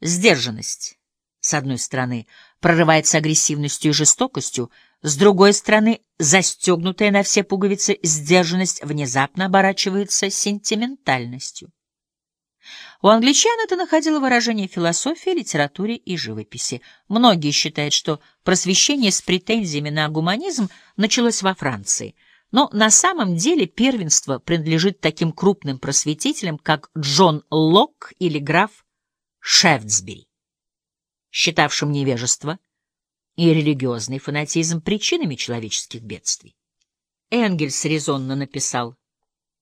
Сдержанность, с одной стороны, прорывается агрессивностью и жестокостью, с другой стороны, застегнутая на все пуговицы сдержанность внезапно оборачивается сентиментальностью. У англичан это находило выражение в философии, литературе и живописи. Многие считают, что просвещение с претензиями на гуманизм началось во Франции, но на самом деле первенство принадлежит таким крупным просветителям, как Джон Локк или граф Шефтсбери, считавшим невежество и религиозный фанатизм причинами человеческих бедствий. Энгельс резонно написал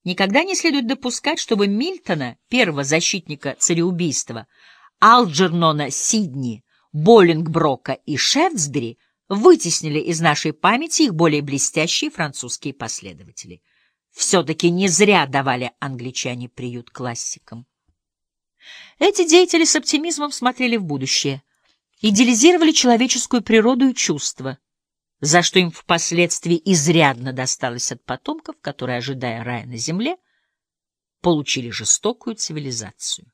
Никогда не следует допускать, чтобы Мильтона, первого защитника цареубийства, Алджернона Сидни, Боллингброка и Шефтсбери вытеснили из нашей памяти их более блестящие французские последователи. Все-таки не зря давали англичане приют классикам. Эти деятели с оптимизмом смотрели в будущее, идеализировали человеческую природу и чувства, за что им впоследствии изрядно досталось от потомков, которые, ожидая рая на земле, получили жестокую цивилизацию.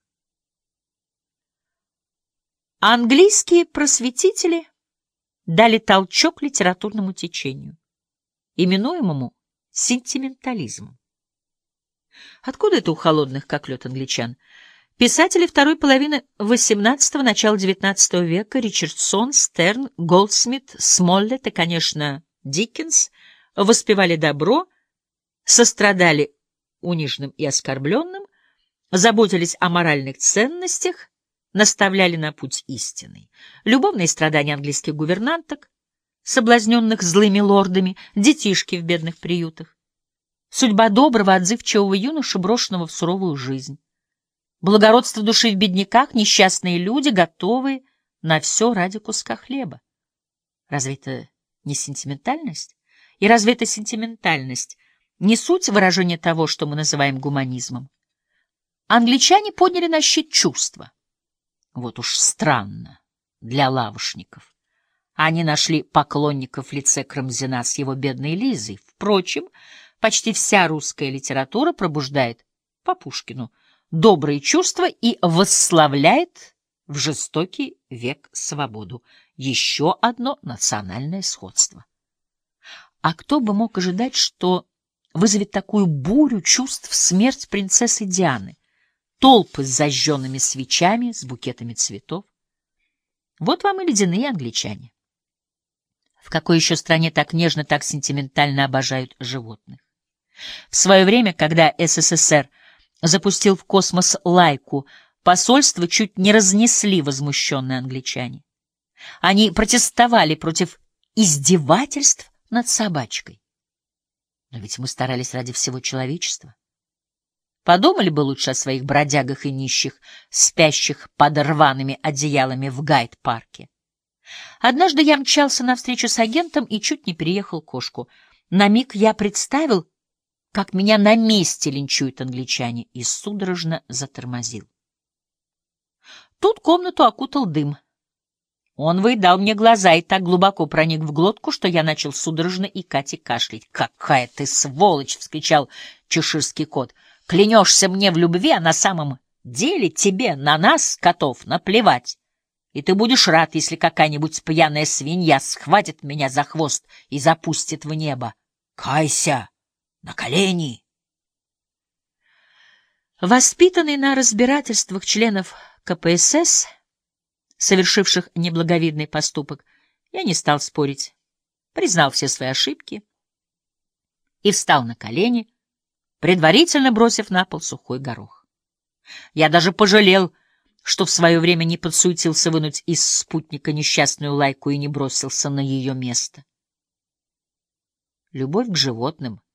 Английские просветители дали толчок литературному течению, именуемому сентиментализмом. Откуда это у холодных, как лед англичан? Писатели второй половины XVIII – начала XIX века Ричардсон, Стерн, Голдсмит, Смоллет и, конечно, Диккенс воспевали добро, сострадали униженным и оскорбленным, заботились о моральных ценностях, наставляли на путь истинный. Любовные страдания английских гувернанток, соблазненных злыми лордами, детишки в бедных приютах. Судьба доброго, отзывчивого юноши, брошенного в суровую жизнь. Благородство души в бедняках, несчастные люди, готовые на все ради куска хлеба. Разве это не сентиментальность? И разве эта сентиментальность не суть выражения того, что мы называем гуманизмом? Англичане подняли на щит чувства. Вот уж странно для лавушников. Они нашли поклонников в лице Крамзина с его бедной Лизой. Впрочем, почти вся русская литература пробуждает по Пушкину добрые чувства и восславляет в жестокий век свободу. Еще одно национальное сходство. А кто бы мог ожидать, что вызовет такую бурю чувств смерть принцессы Дианы? Толпы с зажженными свечами, с букетами цветов. Вот вам и ледяные англичане. В какой еще стране так нежно, так сентиментально обожают животных? В свое время, когда СССР – запустил в космос лайку, посольство чуть не разнесли возмущенные англичане. Они протестовали против издевательств над собачкой. Но ведь мы старались ради всего человечества. Подумали бы лучше о своих бродягах и нищих, спящих под рваными одеялами в гайд-парке. Однажды я мчался навстречу с агентом и чуть не переехал кошку. На миг я представил, как меня на месте линчуют англичане, и судорожно затормозил. Тут комнату окутал дым. Он выедал мне глаза и так глубоко проник в глотку, что я начал судорожно икать и кашлять. «Какая ты сволочь!» — вскричал чеширский кот. «Клянешься мне в любви, а на самом деле тебе, на нас, котов, наплевать. И ты будешь рад, если какая-нибудь пьяная свинья схватит меня за хвост и запустит в небо. Кайся!» На колени! Воспитанный на разбирательствах членов КПСС, совершивших неблаговидный поступок, я не стал спорить, признал все свои ошибки и встал на колени, предварительно бросив на пол сухой горох. Я даже пожалел, что в свое время не подсуетился вынуть из спутника несчастную лайку и не бросился на ее место. Любовь к животным —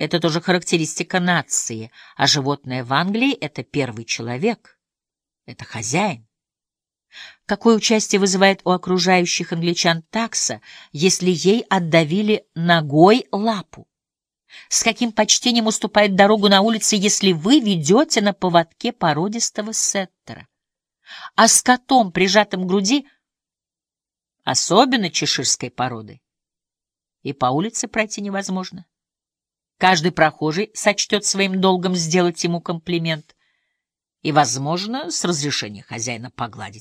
это тоже характеристика нации, а животное в Англии — это первый человек, это хозяин. Какое участие вызывает у окружающих англичан такса, если ей отдавили ногой лапу? С каким почтением уступает дорогу на улице, если вы ведете на поводке породистого сеттера? А с котом, прижатым к груди, особенно чеширской породы, и по улице пройти невозможно. Каждый прохожий сочтет своим долгом сделать ему комплимент. и, возможно, с разрешения хозяина погладить